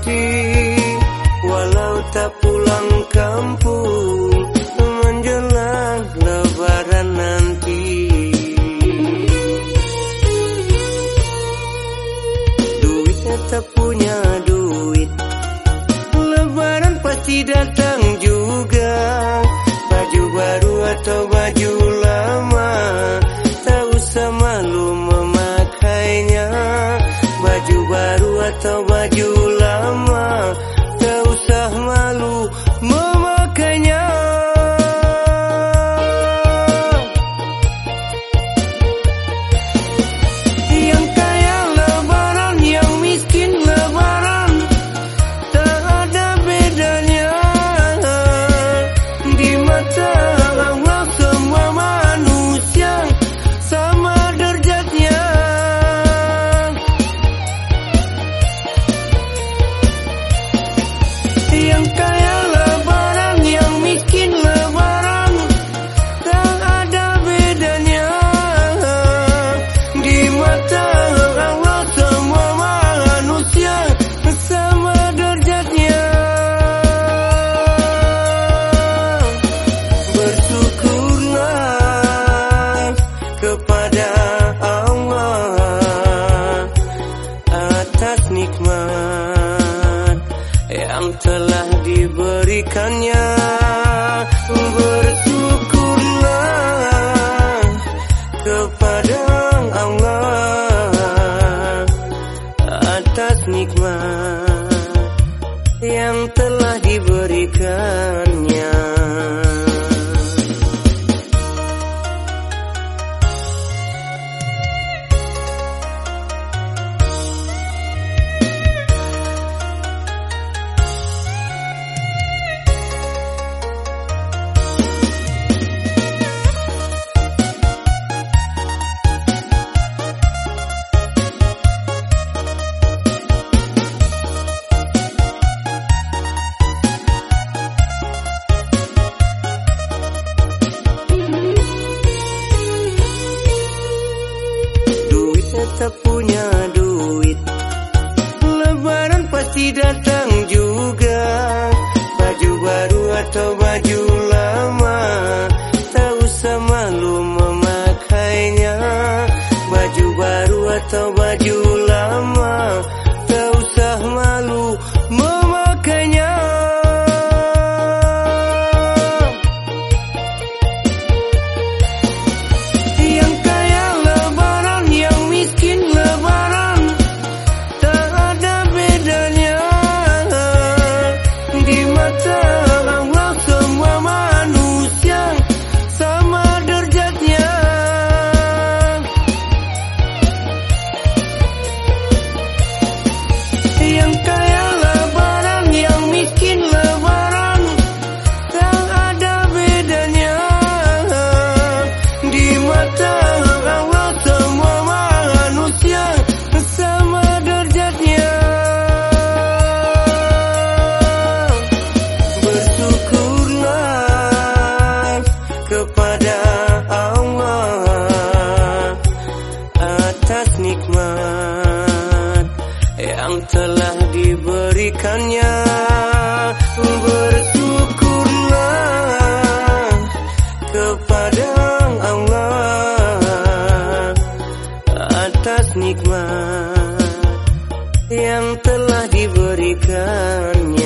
hati Walau tak pulang kampung Menjelang lebaran nanti. Duit tak punya duit Lebaran pasti datang juga. Baju baru atau baju lama Tak usah malu memakainya. Baju baru atau baju yang telah diberikannya. Tak punya duit. Lebaran pasti datang juga. Baju baru atau baju nikmat yang telah diberikannya Bersyukurlah kepada Allah atas nikmat yang telah diberikannya.